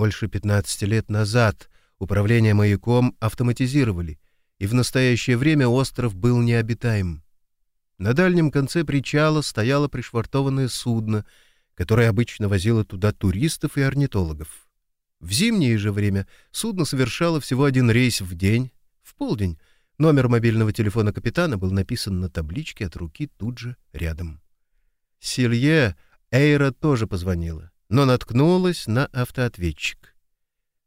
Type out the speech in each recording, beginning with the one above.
Больше 15 лет назад управление маяком автоматизировали, и в настоящее время остров был необитаем. На дальнем конце причала стояло пришвартованное судно, которое обычно возило туда туристов и орнитологов. В зимнее же время судно совершало всего один рейс в день, в полдень. Номер мобильного телефона капитана был написан на табличке от руки тут же рядом. Силье Эйра тоже позвонила, но наткнулась на автоответчик.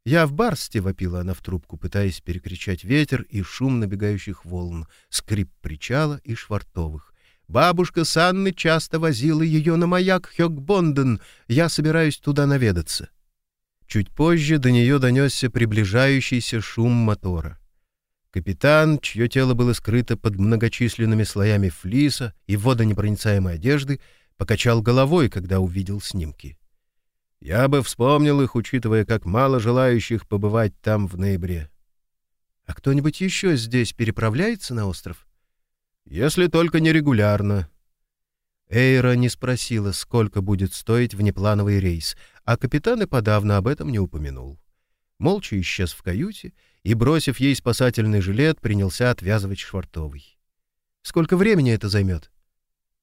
«Я в Барсте», — вопила она в трубку, пытаясь перекричать ветер и шум набегающих волн, скрип причала и швартовых. «Бабушка Санны часто возила ее на маяк Хёкбонден. Я собираюсь туда наведаться». Чуть позже до нее донесся приближающийся шум мотора. Капитан, чье тело было скрыто под многочисленными слоями флиса и водонепроницаемой одежды, покачал головой, когда увидел снимки. Я бы вспомнил их, учитывая, как мало желающих побывать там в ноябре. — А кто-нибудь еще здесь переправляется на остров? — Если только нерегулярно. Эйра не спросила, сколько будет стоить внеплановый рейс, а капитан и подавно об этом не упомянул. Молча исчез в каюте и, бросив ей спасательный жилет, принялся отвязывать швартовый. «Сколько времени это займет?»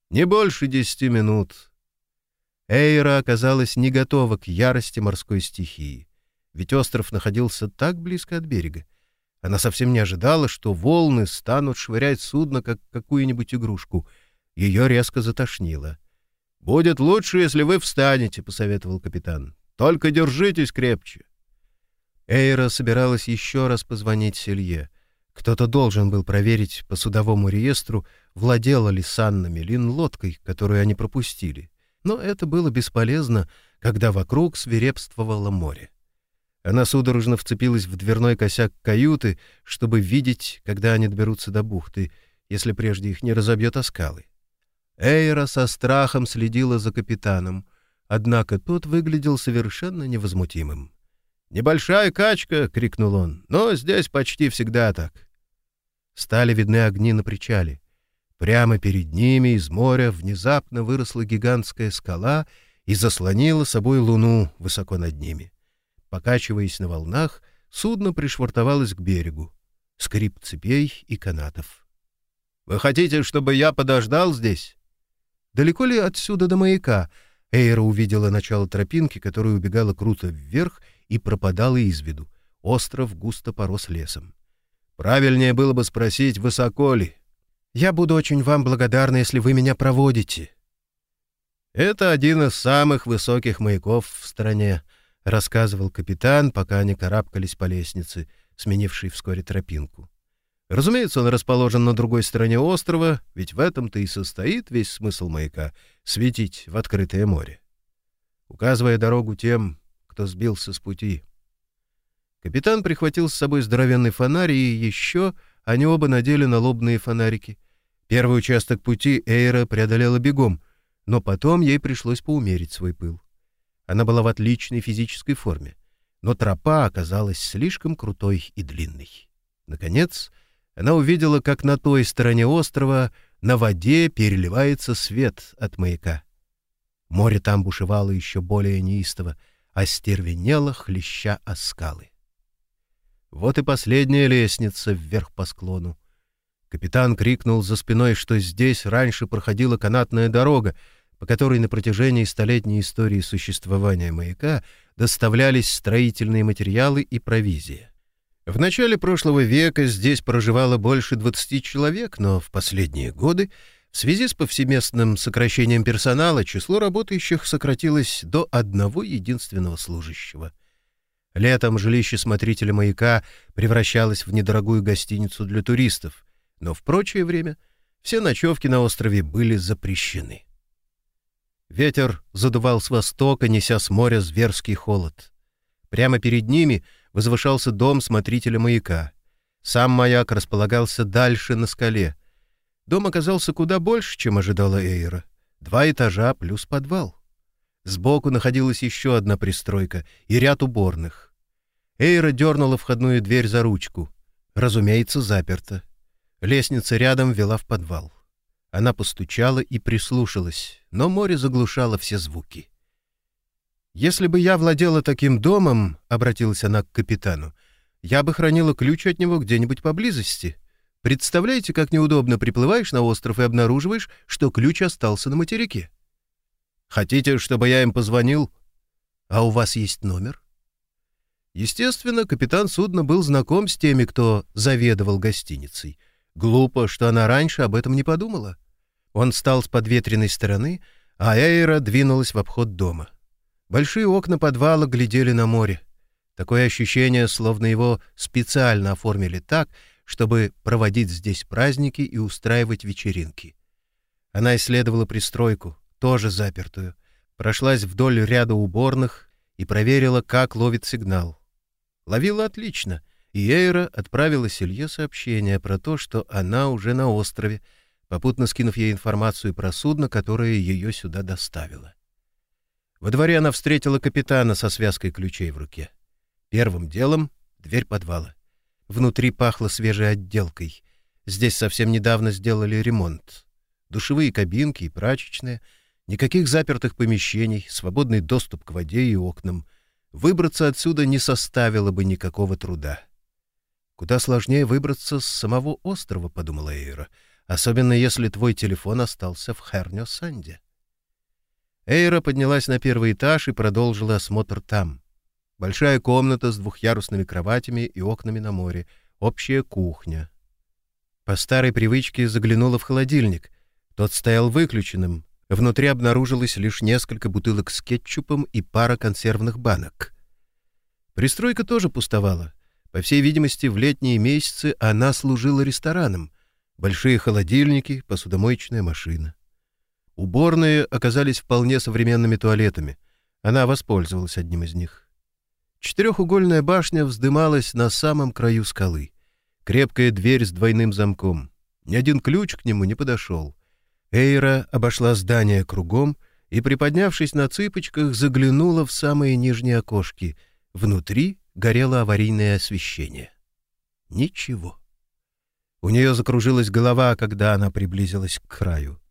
«Не больше десяти минут». Эйра оказалась не готова к ярости морской стихии, ведь остров находился так близко от берега. Она совсем не ожидала, что волны станут швырять судно, как какую-нибудь игрушку. Ее резко затошнило. «Будет лучше, если вы встанете», — посоветовал капитан. «Только держитесь крепче». Эйра собиралась еще раз позвонить Селье. Кто-то должен был проверить по судовому реестру, владела ли Санна Мелин лодкой, которую они пропустили. Но это было бесполезно, когда вокруг свирепствовало море. Она судорожно вцепилась в дверной косяк каюты, чтобы видеть, когда они доберутся до бухты, если прежде их не разобьет о скалы. Эйра со страхом следила за капитаном, однако тот выглядел совершенно невозмутимым. «Небольшая качка!» — крикнул он. «Но здесь почти всегда так». Стали видны огни на причале. Прямо перед ними из моря внезапно выросла гигантская скала и заслонила собой луну высоко над ними. Покачиваясь на волнах, судно пришвартовалось к берегу. Скрип цепей и канатов. «Вы хотите, чтобы я подождал здесь?» Далеко ли отсюда до маяка? Эйра увидела начало тропинки, которая убегала круто вверх и пропадала из виду. Остров густо порос лесом. Правильнее было бы спросить, высоко ли. «Я буду очень вам благодарна, если вы меня проводите». «Это один из самых высоких маяков в стране», — рассказывал капитан, пока они карабкались по лестнице, сменившей вскоре тропинку. Разумеется, он расположен на другой стороне острова, ведь в этом-то и состоит весь смысл маяка — светить в открытое море, указывая дорогу тем, кто сбился с пути. Капитан прихватил с собой здоровенный фонарь, и еще они оба надели налобные фонарики. Первый участок пути Эйра преодолела бегом, но потом ей пришлось поумерить свой пыл. Она была в отличной физической форме, но тропа оказалась слишком крутой и длинной. Наконец, она увидела, как на той стороне острова на воде переливается свет от маяка. Море там бушевало еще более неистово, а стервенело, хлеща о скалы. Вот и последняя лестница вверх по склону. Капитан крикнул за спиной, что здесь раньше проходила канатная дорога, по которой на протяжении столетней истории существования маяка доставлялись строительные материалы и провизия. В начале прошлого века здесь проживало больше 20 человек, но в последние годы в связи с повсеместным сокращением персонала число работающих сократилось до одного единственного служащего. Летом жилище смотрителя маяка превращалось в недорогую гостиницу для туристов, но в прочее время все ночевки на острове были запрещены. Ветер задувал с востока, неся с моря зверский холод. Прямо перед ними — возвышался дом смотрителя маяка. Сам маяк располагался дальше на скале. Дом оказался куда больше, чем ожидала Эйра. Два этажа плюс подвал. Сбоку находилась еще одна пристройка и ряд уборных. Эйра дернула входную дверь за ручку. Разумеется, заперта. Лестница рядом вела в подвал. Она постучала и прислушалась, но море заглушало все звуки. «Если бы я владела таким домом, — обратилась она к капитану, — я бы хранила ключ от него где-нибудь поблизости. Представляете, как неудобно приплываешь на остров и обнаруживаешь, что ключ остался на материке? Хотите, чтобы я им позвонил? А у вас есть номер?» Естественно, капитан судна был знаком с теми, кто заведовал гостиницей. Глупо, что она раньше об этом не подумала. Он встал с подветренной стороны, а Эйра двинулась в обход дома. Большие окна подвала глядели на море. Такое ощущение, словно его специально оформили так, чтобы проводить здесь праздники и устраивать вечеринки. Она исследовала пристройку, тоже запертую, прошлась вдоль ряда уборных и проверила, как ловит сигнал. Ловила отлично, и Эйра отправила Селье сообщение про то, что она уже на острове, попутно скинув ей информацию про судно, которое ее сюда доставило. Во дворе она встретила капитана со связкой ключей в руке. Первым делом — дверь подвала. Внутри пахло свежей отделкой. Здесь совсем недавно сделали ремонт. Душевые кабинки и прачечная, никаких запертых помещений, свободный доступ к воде и окнам. Выбраться отсюда не составило бы никакого труда. Куда сложнее выбраться с самого острова, — подумала Эйра, — особенно если твой телефон остался в Хернё-Санде. Эйра поднялась на первый этаж и продолжила осмотр там. Большая комната с двухъярусными кроватями и окнами на море, общая кухня. По старой привычке заглянула в холодильник. Тот стоял выключенным. Внутри обнаружилось лишь несколько бутылок с кетчупом и пара консервных банок. Пристройка тоже пустовала. По всей видимости, в летние месяцы она служила рестораном. Большие холодильники, посудомоечная машина. Уборные оказались вполне современными туалетами. Она воспользовалась одним из них. Четырехугольная башня вздымалась на самом краю скалы. Крепкая дверь с двойным замком. Ни один ключ к нему не подошел. Эйра обошла здание кругом и, приподнявшись на цыпочках, заглянула в самые нижние окошки. Внутри горело аварийное освещение. Ничего. У нее закружилась голова, когда она приблизилась к краю.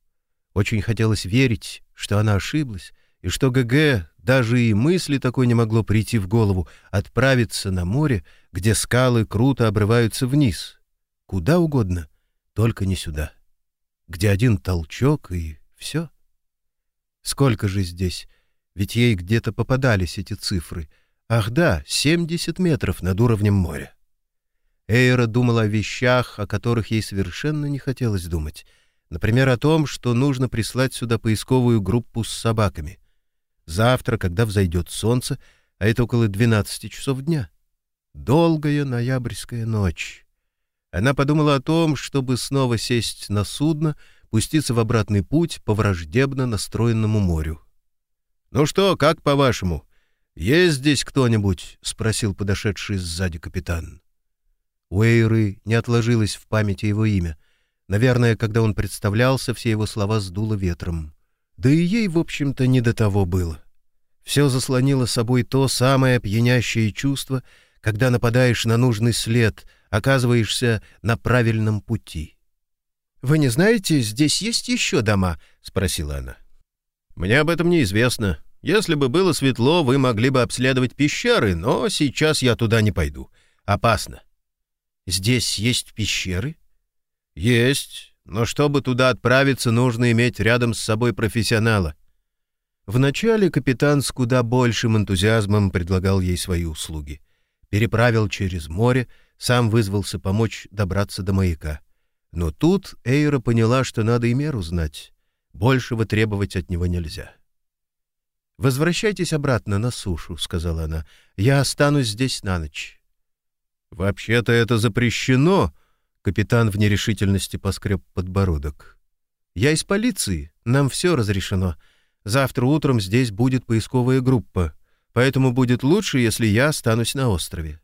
Очень хотелось верить, что она ошиблась, и что ГГ даже и мысли такой не могло прийти в голову отправиться на море, где скалы круто обрываются вниз. Куда угодно, только не сюда. Где один толчок и все. Сколько же здесь? Ведь ей где-то попадались эти цифры. Ах да, 70 метров над уровнем моря. Эйра думала о вещах, о которых ей совершенно не хотелось думать — Например, о том, что нужно прислать сюда поисковую группу с собаками. Завтра, когда взойдет солнце, а это около 12 часов дня. Долгая ноябрьская ночь. Она подумала о том, чтобы снова сесть на судно, пуститься в обратный путь по враждебно настроенному морю. «Ну что, как по-вашему? Есть здесь кто-нибудь?» — спросил подошедший сзади капитан. Уэйры не отложилось в памяти его имя — Наверное, когда он представлялся, все его слова сдуло ветром. Да и ей, в общем-то, не до того было. Все заслонило собой то самое пьянящее чувство, когда нападаешь на нужный след, оказываешься на правильном пути. «Вы не знаете, здесь есть еще дома?» — спросила она. «Мне об этом неизвестно. Если бы было светло, вы могли бы обследовать пещеры, но сейчас я туда не пойду. Опасно». «Здесь есть пещеры?» «Есть, но чтобы туда отправиться, нужно иметь рядом с собой профессионала». Вначале капитан с куда большим энтузиазмом предлагал ей свои услуги. Переправил через море, сам вызвался помочь добраться до маяка. Но тут Эйра поняла, что надо и меру знать. Большего требовать от него нельзя. «Возвращайтесь обратно на сушу», — сказала она. «Я останусь здесь на ночь». «Вообще-то это запрещено», Капитан в нерешительности поскреб подбородок. «Я из полиции. Нам все разрешено. Завтра утром здесь будет поисковая группа, поэтому будет лучше, если я останусь на острове».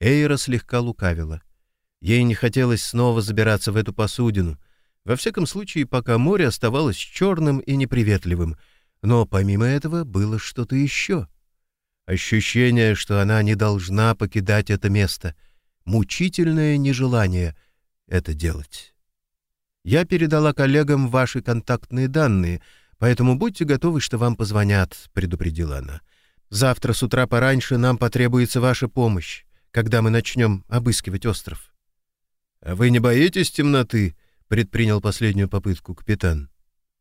Эйра слегка лукавила. Ей не хотелось снова забираться в эту посудину. Во всяком случае, пока море оставалось черным и неприветливым. Но помимо этого было что-то еще. Ощущение, что она не должна покидать это место — мучительное нежелание это делать. Я передала коллегам ваши контактные данные. Поэтому будьте готовы, что вам позвонят», — предупредила она. «Завтра с утра пораньше нам потребуется ваша помощь, когда мы начнем обыскивать остров». «А вы не боитесь темноты?» — предпринял последнюю попытку капитан.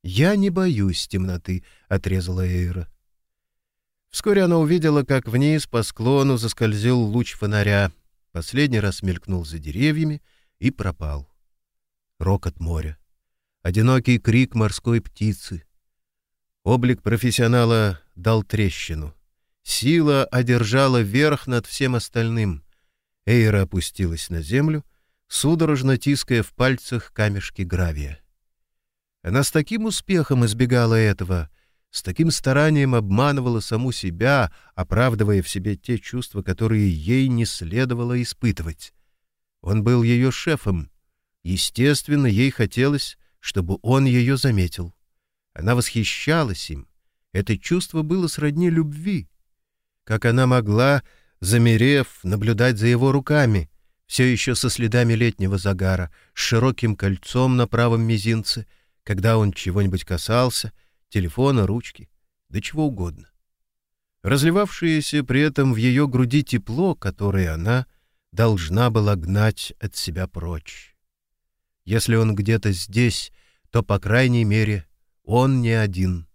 «Я не боюсь темноты», — отрезала Эйра. Вскоре она увидела, как вниз по склону заскользил луч фонаря, последний раз мелькнул за деревьями и пропал. Рокот моря. Одинокий крик морской птицы. Облик профессионала дал трещину. Сила одержала верх над всем остальным. Эйра опустилась на землю, судорожно тиская в пальцах камешки гравия. Она с таким успехом избегала этого, с таким старанием обманывала саму себя, оправдывая в себе те чувства, которые ей не следовало испытывать. Он был ее шефом. Естественно, ей хотелось, чтобы он ее заметил. Она восхищалась им. Это чувство было сродни любви. Как она могла, замерев, наблюдать за его руками, все еще со следами летнего загара, с широким кольцом на правом мизинце, когда он чего-нибудь касался — телефона, ручки, да чего угодно. Разливавшееся при этом в ее груди тепло, которое она должна была гнать от себя прочь. Если он где-то здесь, то, по крайней мере, он не один.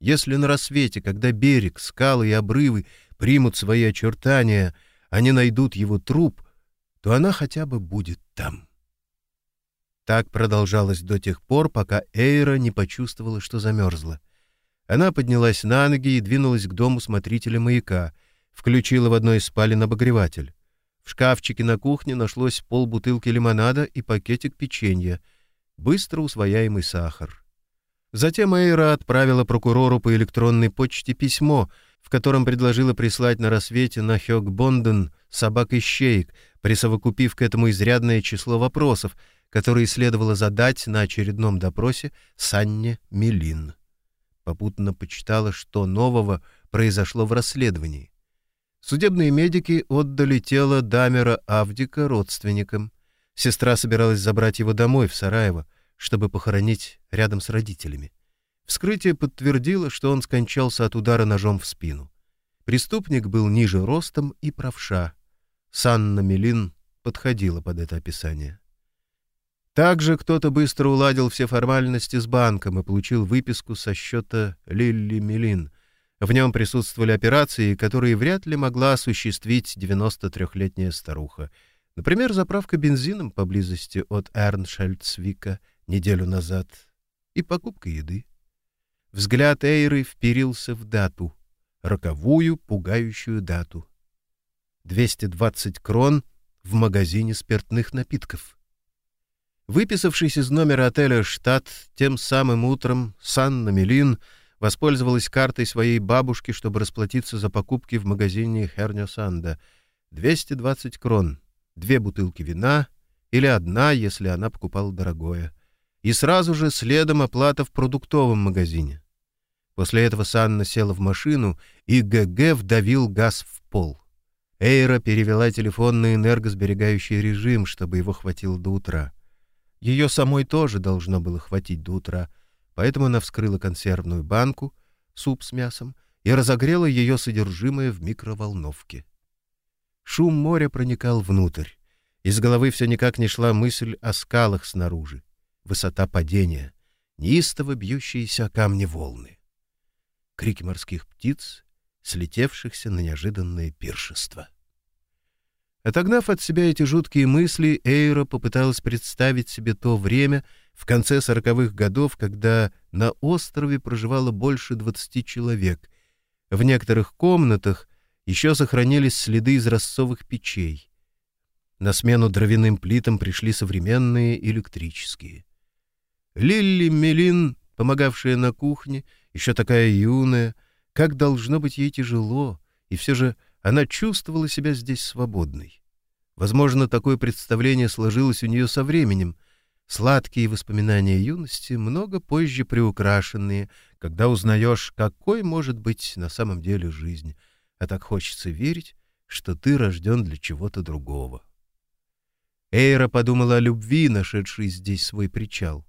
Если на рассвете, когда берег, скалы и обрывы примут свои очертания, они найдут его труп, то она хотя бы будет там. Так продолжалось до тех пор, пока Эйра не почувствовала, что замерзла. Она поднялась на ноги и двинулась к дому смотрителя маяка, включила в одной из спален обогреватель. В шкафчике на кухне нашлось полбутылки лимонада и пакетик печенья, быстро усвояемый сахар. Затем Эйра отправила прокурору по электронной почте письмо, в котором предложила прислать на рассвете на Хёк-Бонден собак-ищеек, присовокупив к этому изрядное число вопросов — которые следовало задать на очередном допросе Санне Милин. Попутно почитала, что нового произошло в расследовании. Судебные медики отдали тело Дамера Авдика родственникам. Сестра собиралась забрать его домой, в Сараево, чтобы похоронить рядом с родителями. Вскрытие подтвердило, что он скончался от удара ножом в спину. Преступник был ниже ростом и правша. Санна Милин подходила под это описание. Также кто-то быстро уладил все формальности с банком и получил выписку со счета Лилли Милин. В нем присутствовали операции, которые вряд ли могла осуществить 93-летняя старуха. Например, заправка бензином поблизости от Эрншельцвика неделю назад и покупка еды. Взгляд Эйры вперился в дату, роковую, пугающую дату. 220 крон в магазине спиртных напитков. Выписавшись из номера отеля «Штат», тем самым утром Санна Мелин воспользовалась картой своей бабушки, чтобы расплатиться за покупки в магазине Хернё Санда. 220 крон, две бутылки вина или одна, если она покупала дорогое. И сразу же следом оплата в продуктовом магазине. После этого Санна села в машину, и ГГ вдавил газ в пол. Эйра перевела телефон на энергосберегающий режим, чтобы его хватило до утра. Ее самой тоже должно было хватить до утра, поэтому она вскрыла консервную банку, суп с мясом, и разогрела ее содержимое в микроволновке. Шум моря проникал внутрь. Из головы все никак не шла мысль о скалах снаружи, высота падения, неистово бьющиеся о камни волны. Крики морских птиц, слетевшихся на неожиданное пиршество. Отогнав от себя эти жуткие мысли, Эйра попыталась представить себе то время в конце сороковых годов, когда на острове проживало больше двадцати человек. В некоторых комнатах еще сохранились следы из изразцовых печей. На смену дровяным плитам пришли современные электрические. Лилли Мелин, помогавшая на кухне, еще такая юная, как должно быть ей тяжело, и все же она чувствовала себя здесь свободной. Возможно, такое представление сложилось у нее со временем. Сладкие воспоминания юности, много позже приукрашенные, когда узнаешь, какой может быть на самом деле жизнь, а так хочется верить, что ты рожден для чего-то другого. Эйра подумала о любви, нашедшей здесь свой причал.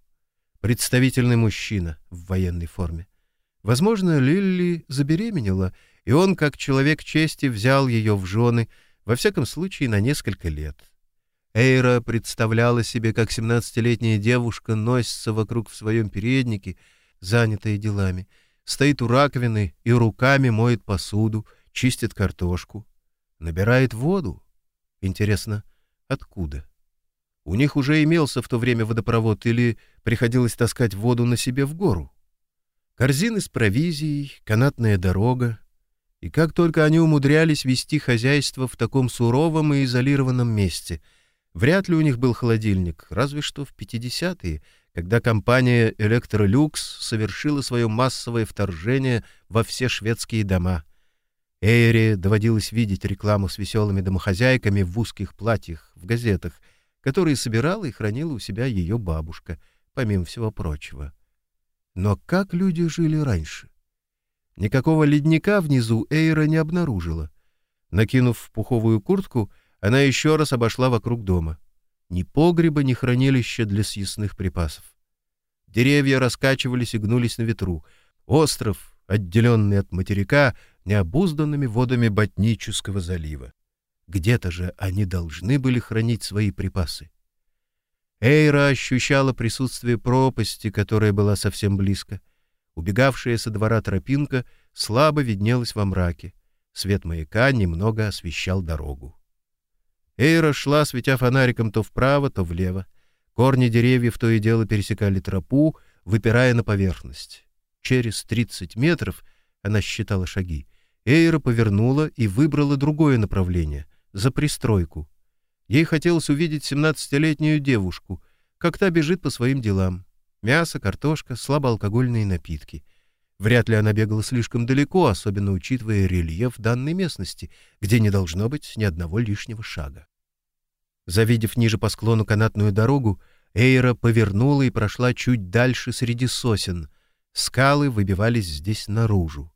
Представительный мужчина в военной форме. Возможно, Лилли забеременела, и он, как человек чести, взял ее в жены, во всяком случае, на несколько лет. Эйра представляла себе, как семнадцатилетняя девушка носится вокруг в своем переднике, занятая делами, стоит у раковины и руками моет посуду, чистит картошку, набирает воду. Интересно, откуда? У них уже имелся в то время водопровод или приходилось таскать воду на себе в гору? Корзины с провизией, канатная дорога. И как только они умудрялись вести хозяйство в таком суровом и изолированном месте — Вряд ли у них был холодильник, разве что в 50-е, когда компания «Электролюкс» совершила свое массовое вторжение во все шведские дома. Эйре доводилось видеть рекламу с веселыми домохозяйками в узких платьях в газетах, которые собирала и хранила у себя ее бабушка, помимо всего прочего. Но как люди жили раньше? Никакого ледника внизу Эйра не обнаружила. Накинув пуховую куртку, она еще раз обошла вокруг дома. Ни погреба, ни хранилища для съестных припасов. Деревья раскачивались и гнулись на ветру. Остров, отделенный от материка необузданными водами Ботнического залива. Где-то же они должны были хранить свои припасы. Эйра ощущала присутствие пропасти, которая была совсем близко. Убегавшая со двора тропинка слабо виднелась во мраке. Свет маяка немного освещал дорогу. Эйра шла, светя фонариком то вправо, то влево. Корни деревьев то и дело пересекали тропу, выпирая на поверхность. Через тридцать метров она считала шаги. Эйра повернула и выбрала другое направление — за пристройку. Ей хотелось увидеть семнадцатилетнюю девушку, как та бежит по своим делам. Мясо, картошка, слабоалкогольные напитки. Вряд ли она бегала слишком далеко, особенно учитывая рельеф данной местности, где не должно быть ни одного лишнего шага. Завидев ниже по склону канатную дорогу, Эйра повернула и прошла чуть дальше среди сосен. Скалы выбивались здесь наружу.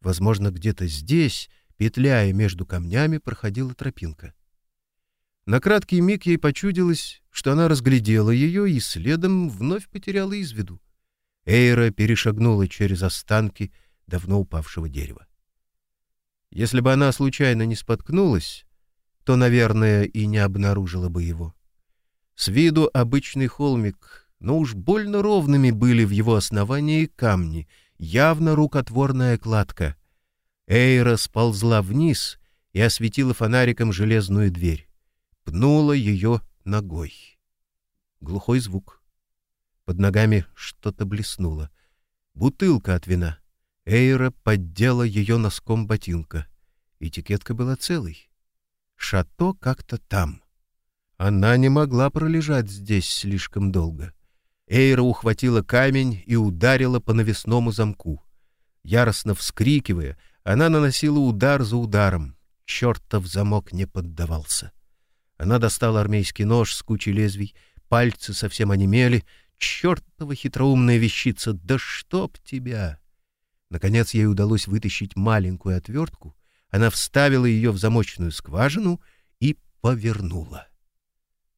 Возможно, где-то здесь, петляя между камнями, проходила тропинка. На краткий миг ей почудилось, что она разглядела ее и следом вновь потеряла из виду. Эйра перешагнула через останки давно упавшего дерева. Если бы она случайно не споткнулась, то, наверное, и не обнаружила бы его. С виду обычный холмик, но уж больно ровными были в его основании камни, явно рукотворная кладка. Эйра сползла вниз и осветила фонариком железную дверь. Пнула ее ногой. Глухой звук. Под ногами что-то блеснуло. Бутылка от вина. Эйра поддела ее носком ботинка. Этикетка была целой. Шато как-то там. Она не могла пролежать здесь слишком долго. Эйра ухватила камень и ударила по навесному замку. Яростно вскрикивая, она наносила удар за ударом. Чертов замок не поддавался. Она достала армейский нож с кучей лезвий, пальцы совсем онемели. Чертова хитроумная вещица, да чтоб тебя! Наконец ей удалось вытащить маленькую отвертку она вставила ее в замочную скважину и повернула.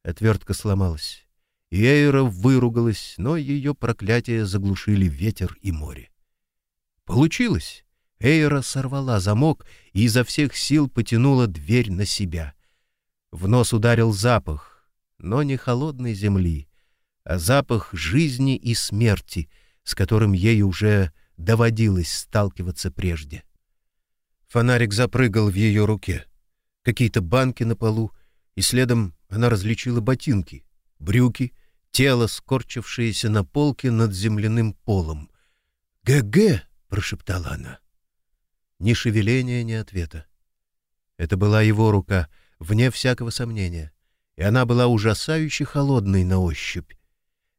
Отвертка сломалась. И Эйра выругалась, но ее проклятие заглушили ветер и море. Получилось. Эйра сорвала замок и изо всех сил потянула дверь на себя. В нос ударил запах, но не холодной земли, а запах жизни и смерти, с которым ей уже доводилось сталкиваться прежде. Фонарик запрыгал в ее руке. Какие-то банки на полу, и следом она различила ботинки, брюки, тело, скорчившееся на полке над земляным полом. «ГГ!» — прошептала она. Ни шевеления, ни ответа. Это была его рука, вне всякого сомнения, и она была ужасающе холодной на ощупь.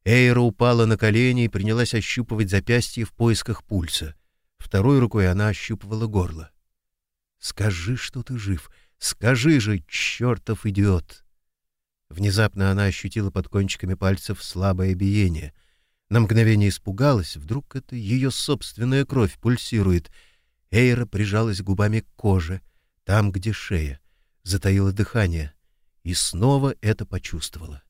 Эйра упала на колени и принялась ощупывать запястье в поисках пульса. Второй рукой она ощупывала горло. Скажи, что ты жив. Скажи же, чертов идиот!» Внезапно она ощутила под кончиками пальцев слабое биение. На мгновение испугалась, вдруг это ее собственная кровь пульсирует. Эйра прижалась губами к коже, там, где шея, затаила дыхание, и снова это почувствовала.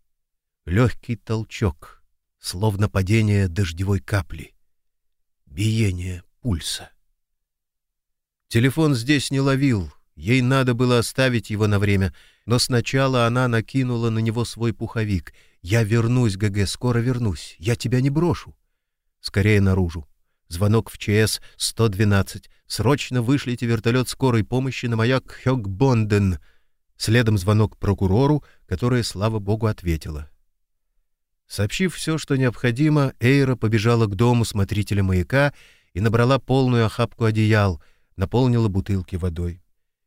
Легкий толчок, словно падение дождевой капли. Биение пульса. Телефон здесь не ловил, ей надо было оставить его на время, но сначала она накинула на него свой пуховик. «Я вернусь, ГГ, скоро вернусь, я тебя не брошу». Скорее наружу. Звонок в ЧС 112. Срочно вышлите вертолет скорой помощи на маяк Хёкбонден. Следом звонок прокурору, которая, слава богу, ответила. Сообщив все, что необходимо, Эйра побежала к дому смотрителя маяка и набрала полную охапку одеял, наполнила бутылки водой.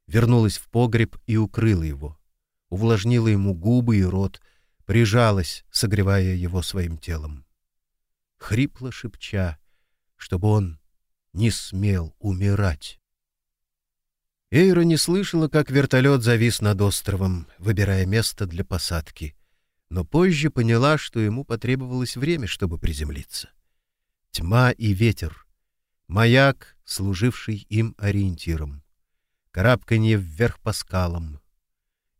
Вернулась в погреб и укрыла его. Увлажнила ему губы и рот, прижалась, согревая его своим телом. Хрипло шепча, чтобы он не смел умирать. Эйра не слышала, как вертолет завис над островом, выбирая место для посадки — но позже поняла, что ему потребовалось время, чтобы приземлиться. Тьма и ветер, маяк, служивший им ориентиром, карабканье вверх по скалам.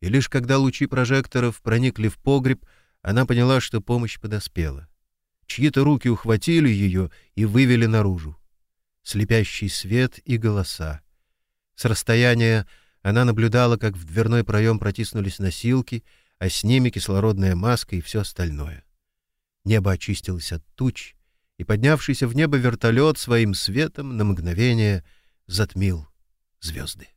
И лишь когда лучи прожекторов проникли в погреб, она поняла, что помощь подоспела. Чьи-то руки ухватили ее и вывели наружу. Слепящий свет и голоса. С расстояния она наблюдала, как в дверной проем протиснулись носилки — а с ними кислородная маска и все остальное. Небо очистилось от туч, и поднявшийся в небо вертолет своим светом на мгновение затмил звезды.